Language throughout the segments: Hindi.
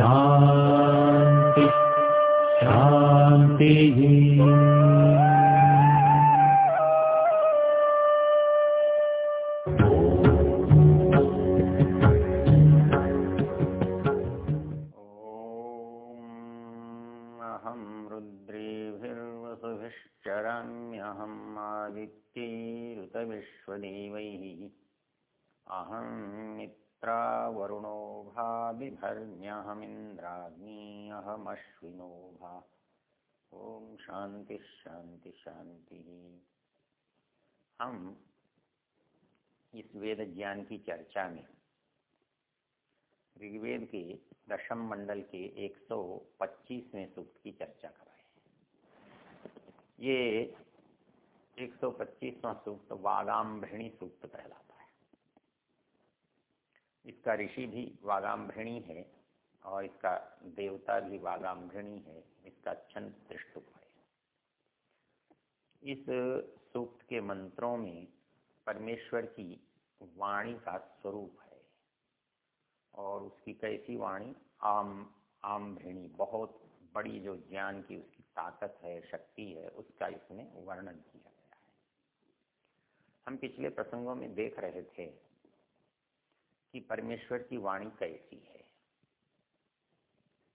शान्ति शान्तिः अहमश्विनो भा ॐ शांति शांति शान्तिः। हम इस वेद ज्ञान की चर्चा में ऋग्वेद के दशम मंडल के 125वें सूक्त की चर्चा कर रहे हैं। ये 125वां सूक्त वागाम्भृणी सूक्त कहलाता है। इसका ऋषि भी वागाम्भृणी है। और इसका देवता भी वागाम्भृणी है, इसका छंद त्रिष्टुप है। इस सूक्त के मंत्रों में परमेश्वर की वाणी का स्वरूप है और उसकी कैसी वाणी? आम आम भृणी बहुत बड़ी जो ज्ञान की उसकी ताकत है, शक्ति है, उसका इसमें वर्णन किया गया है। हम पिछले प्रसंगों में देख रहे थे कि परमेश्वर की वाणी कैसी है।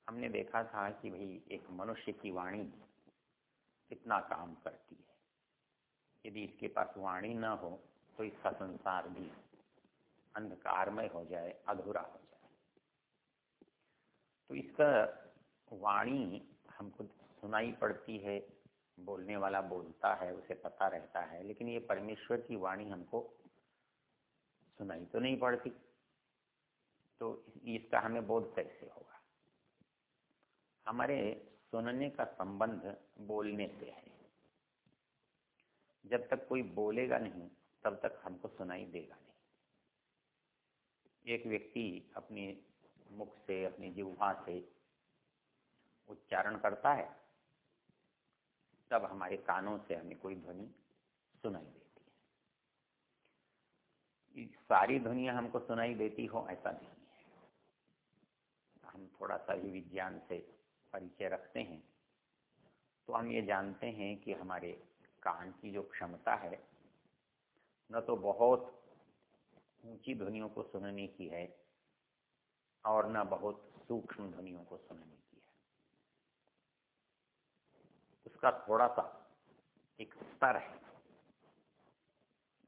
हमने देखा था कि भाई एक मनुष्य की वाणी कितना काम करती है। यदि इसके पास वाणी न हो तो इसका संसार भी अंधकारमय हो जाए, अधूरा हो जाए। तो इसका वाणी हमको सुनाई पड़ती है, बोलने वाला बोलता है, उसे पता रहता है, लेकिन ये परमेश्वर की वाणी हमको सुनाई तो नहीं पड़ती। तो इसका हमें बोध कैसे होगा? हमारे सुनने का संबंध बोलने से है। जब तक कोई बोलेगा नहीं, तब तक हमको सुनाई देगा नहीं। एक व्यक्ति अपने मुख से, अपनी जिह्वा से उच्चारण करता है, तब हमारे कानों से हमें कोई ध्वनि सुनाई देती है। सारी ध्वनिया हमको सुनाई देती हो, ऐसा नहीं है। हम थोड़ा सा ही विज्ञान से परिचय रखते हैं। तो हम ये जानते हैं कि हमारे कान की जो क्षमता है, न तो बहुत ऊँची ध्वनियों को सुनने की है और न बहुत सूक्ष्म ध्वनियों को सुनने की है। उसका थोड़ा सा एक स्तर है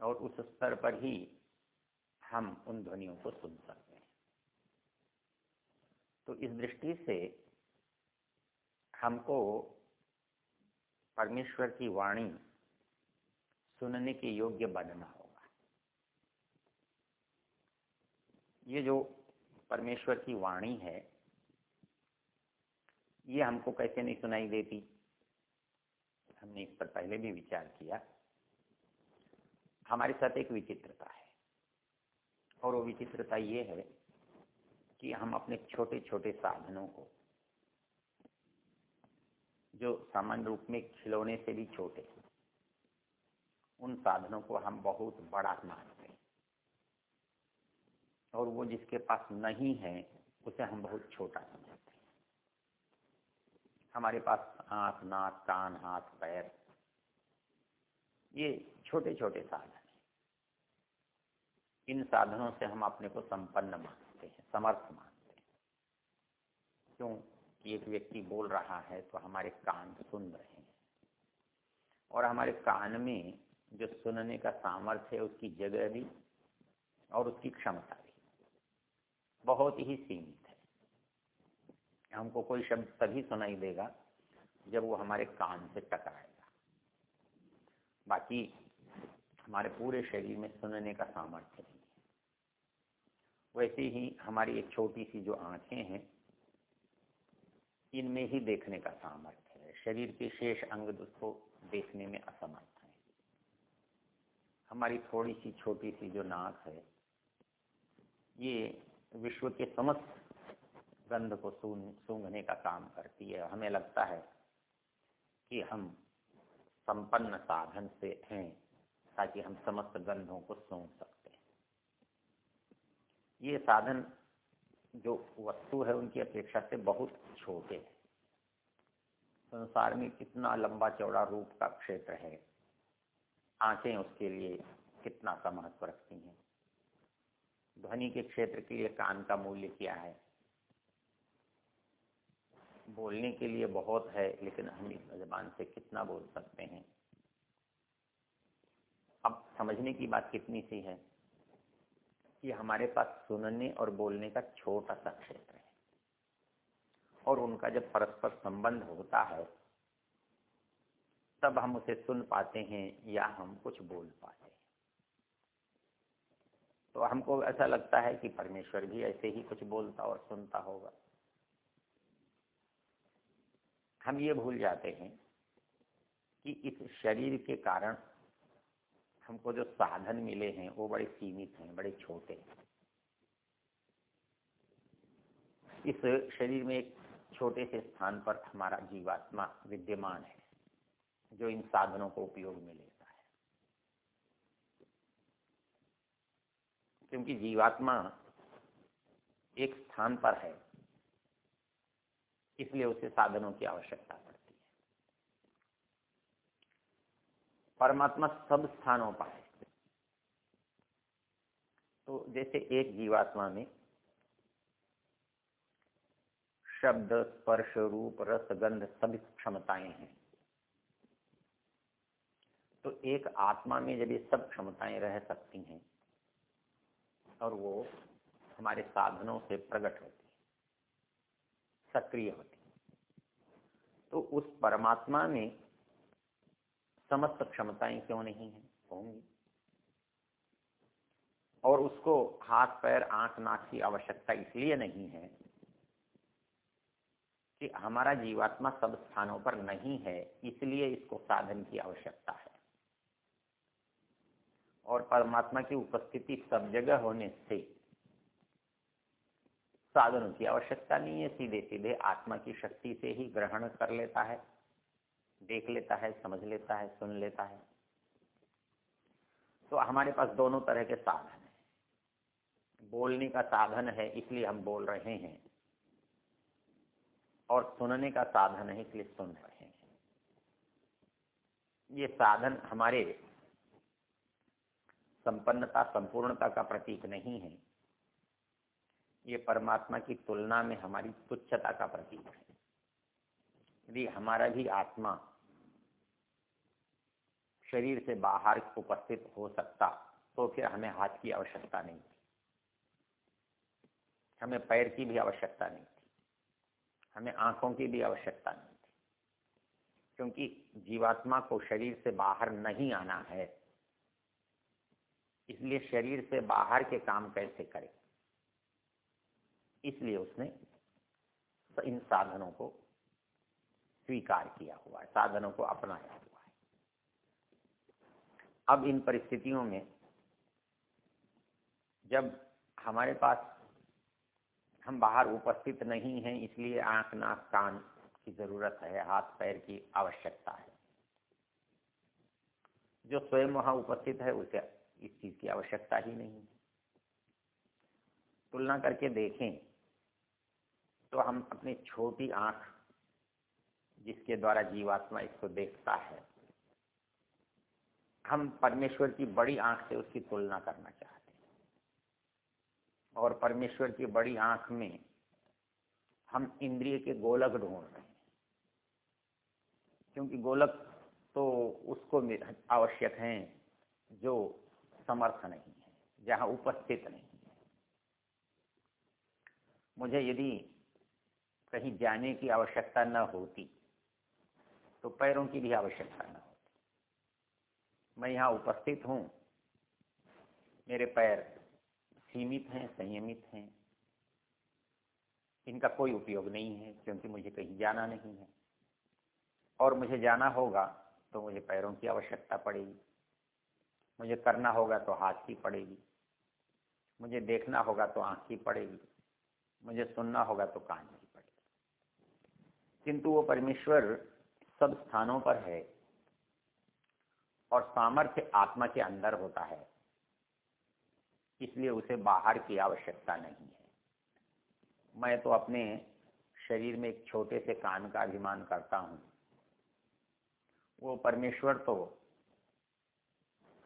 और उस स्तर पर ही हम उन ध्वनियों को सुन सकते हैं। तो इस दृष्टि से हमको परमेश्वर की वाणी सुनने के योग्य बनना होगा। ये जो परमेश्वर की वाणी है, ये हमको कैसे नहीं सुनाई देती? हमने इस पर पहले भी विचार किया। हमारे साथ एक विचित्रता है, और वो विचित्रता ये है कि हम अपने छोटे छोटे साधनों को जो सामान्य रूप में खिलौने से भी छोटे उन साधनों को हम बहुत बड़ा मानते हैं। और वो जिसके पास नहीं है, उसे हम बहुत छोटा समझते हैं। हमारे पास आँख, नाक, कान, हाथ, पैर, ये छोटे छोटे साधन इन साधनों से हम अपने को संपन्न मानते हैं, समर्थ मानते हैं। क्यों? एक व्यक्ति बोल रहा है तो हमारे कान सुन रहे हैं। और हमारे कान में जो सुनने का सामर्थ्य है, उसकी जगह भी और उसकी क्षमता भी बहुत ही सीमित है। हमको कोई शब्द तभी सुनाई देगा जब वो हमारे कान से टकराएगा। बाकी हमारे पूरे शरीर में सुनने का सामर्थ्य नहीं है। वैसे ही हमारी एक छोटी सी जो आँखें हैं इनमें ही देखने का सामर्थ्य है। शरीर के शेष अंग उसको देखने में असमर्थ है। हमारी थोड़ी सी छोटी सी जो नाक है, ये विश्व के समस्त गंध को सूंघने का काम करती है। हमें लगता है कि हम संपन्न साधन से हैं, ताकि हम समस्त गंधों को सूंघ सकते हैं। ये साधन जो वस्तु है, उनकी अपेक्षा से बहुत छोटे हैं। संसार में कितना लंबा चौड़ा रूप का क्षेत्र है, आँखें उसके लिए कितना का महत्व रखती हैं। ध्वनि के क्षेत्र के लिए कान का मूल्य क्या है? बोलने के लिए बहुत है, लेकिन हम इस जबान से कितना बोल सकते हैं? अब समझने की बात कितनी सी है? कि हमारे पास सुनने और बोलने का छोटा सा क्षेत्र है। और उनका जब परस्पर संबंध होता है, तब हम उसे सुन पाते हैं या हम कुछ बोल पाते हैं। तो हमको ऐसा लगता है कि परमेश्वर भी ऐसे ही कुछ बोलता और सुनता होगा। हम ये भूल जाते हैं कि इस शरीर के कारण हमको जो साधन मिले हैं, वो बड़े सीमित हैं, बड़े छोटे हैं। इस शरीर में एक छोटे से स्थान पर हमारा जीवात्मा विद्यमान है, जो इन साधनों को उपयोग में लेता है। क्योंकि जीवात्मा एक स्थान पर है, इसलिए उसे साधनों की आवश्यकता पड़ती है। परमात्मा सब स्थानों पर है। तो जैसे एक जीवात्मा में शब्द, स्पर्श, रूप, रस, गंध सभी क्षमताएँ हैं। तो एक आत्मा में जब ये सब क्षमताएँ रह सकती हैं और वो हमारे साधनों से प्रकट होती सक्रिय होती तो उस परमात्मा में समस्त क्षमताएँ क्यों नहीं है? होंगी। और उसको हाथ, पैर, आँख, नाक की आवश्यकता इसलिए नहीं है कि हमारा जीवात्मा सब स्थानों पर नहीं है, इसलिए इसको साधन की आवश्यकता है। और परमात्मा की उपस्थिति सब जगह होने से साधनों की आवश्यकता नहीं है सीधे सीधे आत्मा की शक्ति से ही ग्रहण कर लेता है। देख लेता है, समझ लेता है, सुन लेता है। तो हमारे पास दोनों तरह के साधन है। बोलने का साधन है, इसलिए हम बोल रहे हैं। और सुनने का साधन है, इसलिए सुन रहे हैं। ये साधन हमारे संपन्नता, संपूर्णता का प्रतीक नहीं है। ये परमात्मा की तुलना में हमारी तुच्छता का प्रतीक है। यदि हमारा भी आत्मा शरीर से बाहर उपस्थित हो सकता तो फिर हमें हाथ की आवश्यकता नहीं थी। हमें पैर की भी आवश्यकता नहीं थी। हमें आँखों की भी आवश्यकता नहीं थी। क्योंकि जीवात्मा को शरीर से बाहर नहीं आना है, इसलिए शरीर से बाहर के काम कैसे करें? इसलिए उसने इन साधनों को स्वीकार किया हुआ है, साधनों को अपनाया हुआ है। अब इन परिस्थितियों में जब हमारे पास हम बाहर उपस्थित नहीं हैं, इसलिए आँख नाक कान की ज़रूरत है, हाथ पैर की आवश्यकता है। जो स्वयं वहाँ उपस्थित है, उसे इस चीज़ की आवश्यकता ही नहीं है। तुलना करके देखें तो हम अपनी छोटी आँख जिसके द्वारा जीवात्मा इसको देखता है। हम परमेश्वर की बड़ी आँख से उसकी तुलना करना चाहते हैं। और परमेश्वर की बड़ी आँख में हम इंद्रिय के गोलक ढूंढ रहे हैं। क्योंकि गोलक तो उसको आवश्यक हैं जो समर्थ नहीं है, जहाँ उपस्थित नहीं है। मुझे यदि कहीं जाने की आवश्यकता न होती तो पैरों की भी आवश्यकता होती। मैं यहाँ उपस्थित हूँ। मेरे पैर सीमित हैं, संयमित हैं। इनका कोई उपयोग नहीं है, क्योंकि मुझे कहीं जाना नहीं है। और मुझे जाना होगा तो मुझे पैरों की आवश्यकता पड़ेगी। मुझे करना होगा तो हाथ की पड़ेगी। मुझे देखना होगा तो आँख की पड़ेगी। मुझे सुनना होगा तो कान की पड़ेगी। किंतु वो परमेश्वर सब स्थानों पर है और सामर्थ्य आत्मा के अंदर होता है। इसलिए उसे बाहर की आवश्यकता नहीं है। मैं तो अपने शरीर में एक छोटे से कान का अभिमान करता हूँ। वो परमेश्वर तो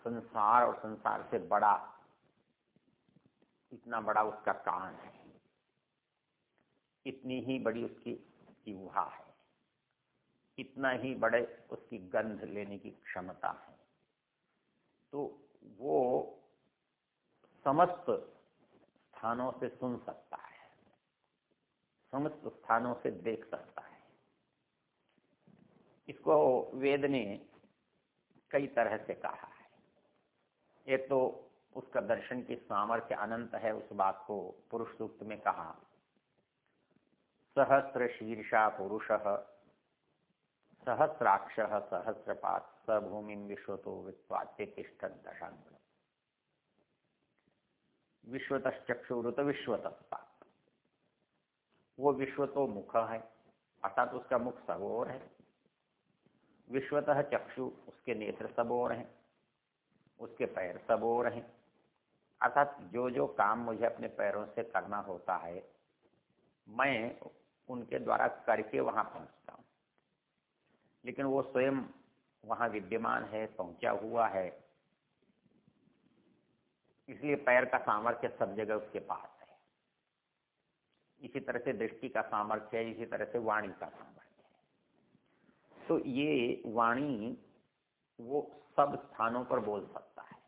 संसार और संसार से बड़ा, इतना बड़ा उसका कान है। इतनी ही बड़ी उसकी जीवा है। इतना ही बड़े उसकी गंध लेने की क्षमता है। तो वो समस्त स्थानों से सुन सकता है। समस्त स्थानों से देख सकता है। इसको वेद ने कई तरह से कहा है। एक तो उसका दर्शन की सामर्थ्य अनंत है, उस बात को पुरुष सूक्त में कहा। सहस्र शीर्षा पुरुष सहस्राक्ष, सहस्रपात स भूमि विश्व तो विश्वात्य तिष्ठ दशांग विश्वतश्चक्षुरुत विश्वतस्ता वो विश्व तो मुख है, अर्थात उसका मुख सब और है। विश्वतः चक्षु, उसके नेत्र सब और हैं, उसके पैर सब और हैं। अर्थात जो जो काम मुझे अपने पैरों से करना होता है, मैं उनके द्वारा करके वहाँ पहुँचता हूँ। लेकिन वो स्वयं वहाँ विद्यमान है, पहुँचा हुआ है। इसलिए पैर का सामर्थ्य सब जगह उसके पास है। इसी तरह से दृष्टि का सामर्थ्य है, इसी तरह से वाणी का सामर्थ्य है। तो ये वाणी वो सब स्थानों पर बोल सकता है।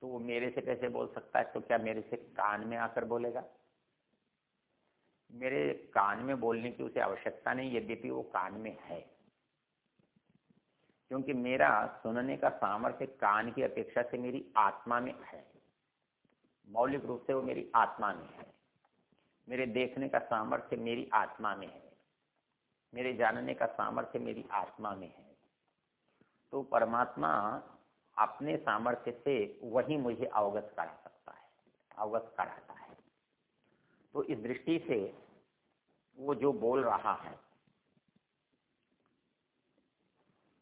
तो वो मेरे से कैसे बोल सकता है? तो क्या मेरे से कान में आकर बोलेगा? मेरे कान में बोलने की उसे आवश्यकता नहीं, यद्यपि वो कान में है। क्योंकि मेरा सुनने का सामर्थ्य कान की अपेक्षा से मेरी आत्मा में है। मौलिक रूप से वो मेरी आत्मा में है। मेरे देखने का सामर्थ्य मेरी आत्मा में है। मेरे जानने का सामर्थ्य मेरी आत्मा में है। तो परमात्मा अपने सामर्थ्य से वही मुझे अवगत करा सकता है, अवगत कराता है। तो इस दृष्टि से वो जो बोल रहा है,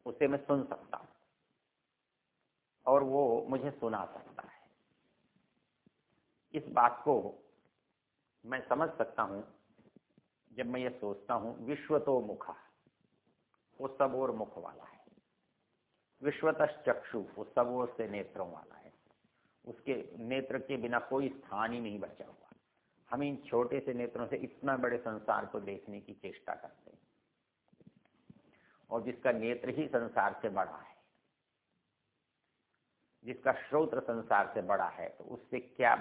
उसे मैं सुन सकता हूँ। और वो मुझे सुना सकता है। इस बात को मैं समझ सकता हूँ, जब मैं ये सोचता हूँ, विश्व तो मुखा वो सब और मुख वाला है। विश्वत चक्षु वो सब और से नेत्रों वाला है। उसके नेत्र के बिना कोई स्थान ही नहीं बचा हुआ। हम इन छोटे से नेत्रों से इतना बड़े संसार को देखने की चेष्टा करते हैं। और जिसका नेत्र ही संसार से बड़ा है, जिसका श्रोत्र संसार से बड़ा है तो उससे क्या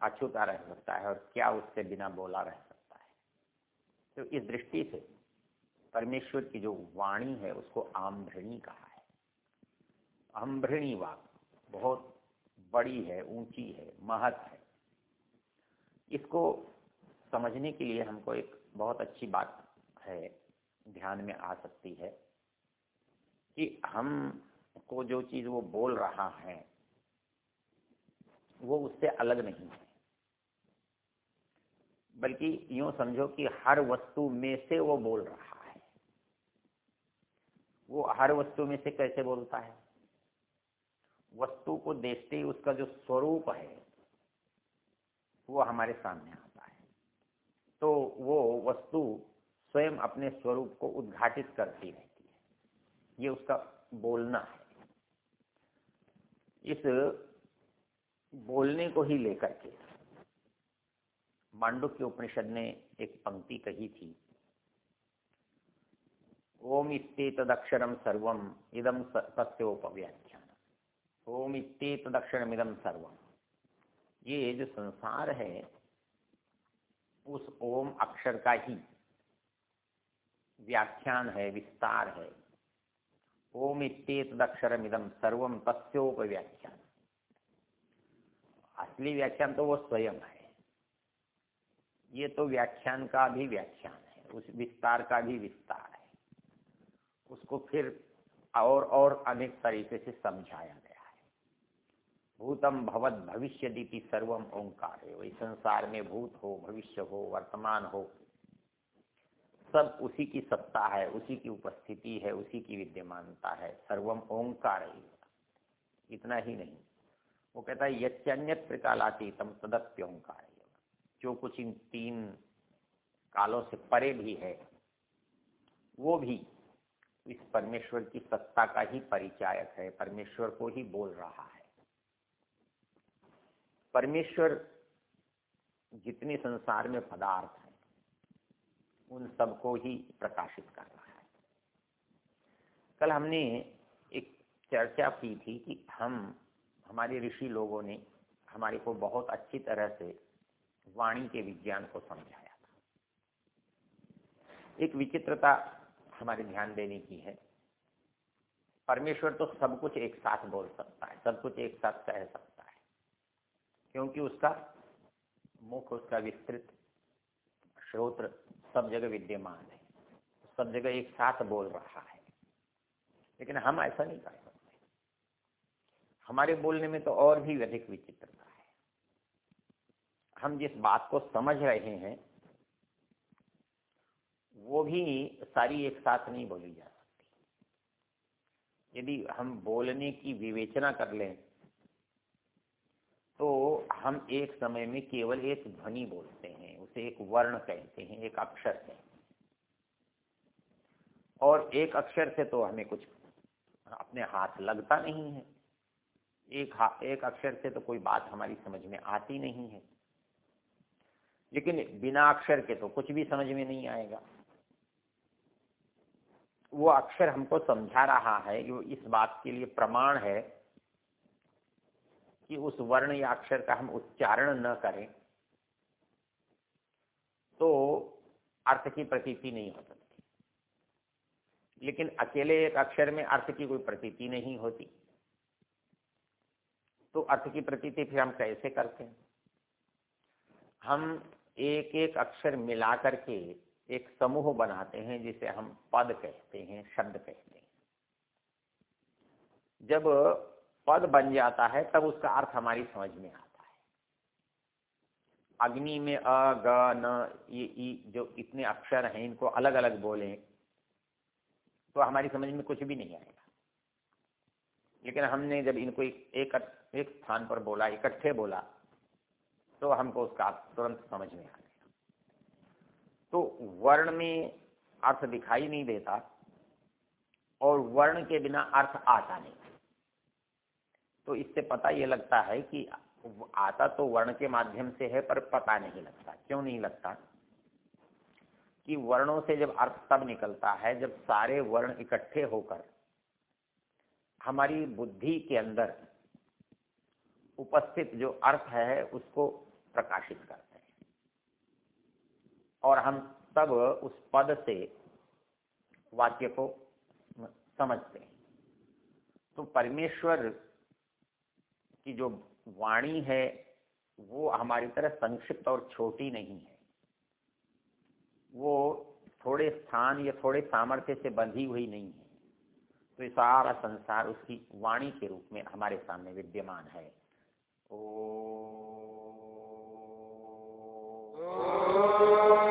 अछूता रह सकता है और क्या उससे बिना बोला रह सकता है? तो इस दृष्टि से परमेश्वर की जो वाणी है, उसको आम्भृणी कहा है। आम्भृणी वाक बहुत बड़ी है, ऊँची है, महत है। इसको समझने के लिए हमको एक बहुत अच्छी बात है, ध्यान में आ सकती है कि हम को जो चीज़ वो बोल रहा है, वो उससे अलग नहीं है। बल्कि यूँ समझो कि हर वस्तु में से वो बोल रहा है। वो हर वस्तु में से कैसे बोलता है? वस्तु को देखते ही उसका जो स्वरूप है वो हमारे सामने आता है। तो वो वस्तु स्वयं अपने स्वरूप को उद्घाटित करती रहती है। ये उसका बोलना है। इस बोलने को ही लेकर के मांडव के उपनिषद ने एक पंक्ति कही थी। ओम इत्ते सर्वम इदम सत्योपव्याख्यान ओम इत्ते इदम सर्वम। ये जो संसार है, उस ओम अक्षर का ही व्याख्यान है, विस्तार है। ओम इतम सर्वम तस्ोपव्याख्यान असली व्याख्यान तो वो स्वयं है। ये तो व्याख्यान का भी व्याख्यान है, उस विस्तार का भी विस्तार है। उसको फिर और और अनेक तरीके से समझाया गया। भूतम भवत भविष्य दीति सर्वम ओंकार है वही संसार में भूत हो, भविष्य हो, वर्तमान हो, सब उसी की सत्ता है, उसी की उपस्थिति है, उसी की विद्यमानता है, सर्वम ओंकार इतना ही नहीं। वो कहता है यच्यन्य त्रिकालातीतम तदप्योंकार। जो कुछ इन तीन कालों से परे भी है, वो भी इस परमेश्वर की सत्ता का ही परिचायक है, परमेश्वर को ही बोल रहा है। परमेश्वर जितने संसार में पदार्थ है, उन सबको ही प्रकाशित कर रहा है। कल हमने एक चर्चा की थी कि हम, हमारे ऋषि लोगों ने हमारे को बहुत अच्छी तरह से वाणी के विज्ञान को समझाया था। एक विचित्रता हमारे ध्यान देने की है। परमेश्वर तो सब कुछ एक साथ बोल सकता है, सब कुछ एक साथ कह सकता है। क्योंकि उसका मुख, उसका विस्तृत श्रोत्र सब जगह विद्यमान है। सब जगह एक साथ बोल रहा है। लेकिन हम ऐसा नहीं कर सकते। हमारे बोलने में तो और भी अधिक विचित्रता है। हम जिस बात को समझ रहे हैं, वो भी सारी एक साथ नहीं बोली जा सकती। यदि हम बोलने की विवेचना कर लें तो हम एक समय में केवल एक ध्वनि बोलते हैं, उसे एक वर्ण कहते हैं, एक अक्षर कहते हैं। और एक अक्षर से तो हमें कुछ अपने हाथ लगता नहीं है। एक एक अक्षर से तो कोई बात हमारी समझ में आती नहीं है। लेकिन बिना अक्षर के तो कुछ भी समझ में नहीं आएगा। वो अक्षर हमको समझा रहा है जो इस बात के लिए प्रमाण है कि उस वर्ण या अक्षर का हम उच्चारण न करें तो अर्थ की प्रतीति नहीं हो सकती। लेकिन अकेले एक अक्षर में अर्थ की कोई प्रतीति नहीं होती। तो अर्थ की प्रतीति फिर हम कैसे करते हैं? हम एक एक अक्षर मिला करके एक समूह बनाते हैं, जिसे हम पद कहते हैं, शब्द कहते हैं। जब पद बन जाता है तब उसका अर्थ हमारी समझ में आता है। अग्नि में अ ग न ये ई जो इतने अक्षर हैं इनको अलग अलग बोले तो हमारी समझ में कुछ भी नहीं आएगा। लेकिन हमने जब इनको एक एक, एक स्थान पर बोला इकट्ठे बोला तो हमको उसका तुरंत समझ में आ गया। तो वर्ण में अर्थ दिखाई नहीं देता और वर्ण के बिना अर्थ आता नहीं। तो इससे पता ये लगता है कि आता तो वर्ण के माध्यम से है, पर पता नहीं लगता। क्यों नहीं लगता? कि वर्णों से जब अर्थ तब निकलता है जब सारे वर्ण इकट्ठे होकर हमारी बुद्धि के अंदर उपस्थित जो अर्थ है उसको प्रकाशित करते हैं। और हम तब उस पद से वाक्य को समझते हैं। तो परमेश्वर की जो वाणी है, वो हमारी तरह संक्षिप्त और छोटी नहीं है। वो थोड़े स्थान या थोड़े सामर्थ्य से बंधी हुई नहीं है। तो सारा संसार उसकी वाणी के रूप में हमारे सामने विद्यमान है। ओ श्यामा